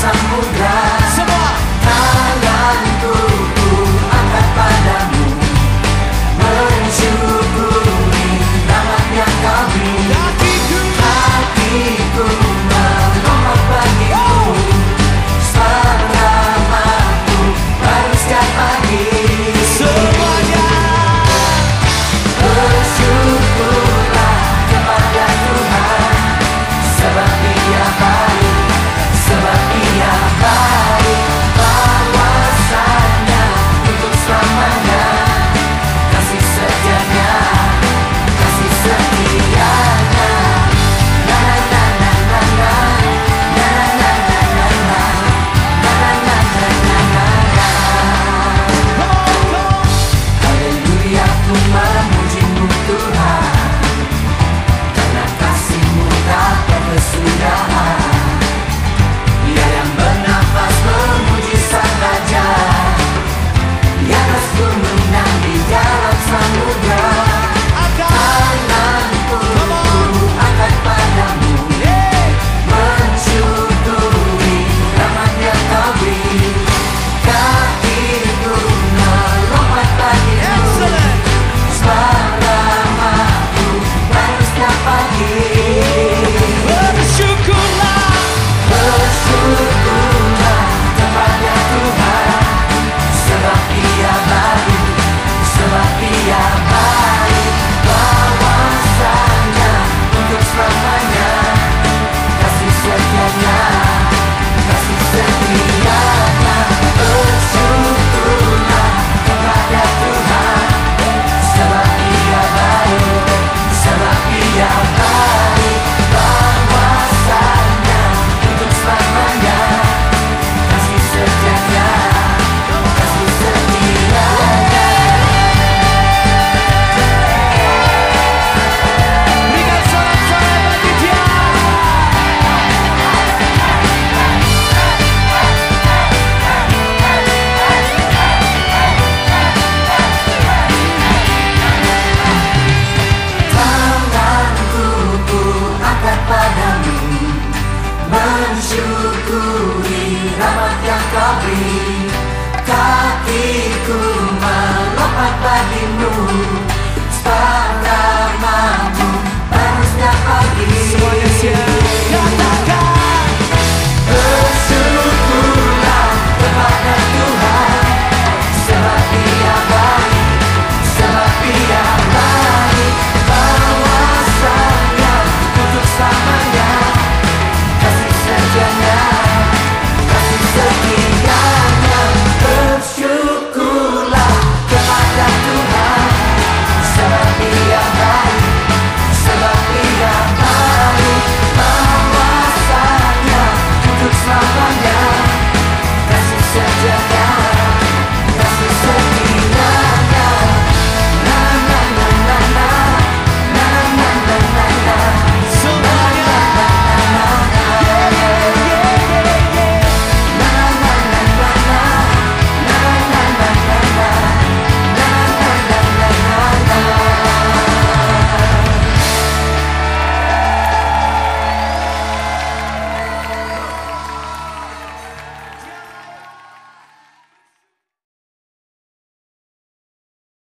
some movement.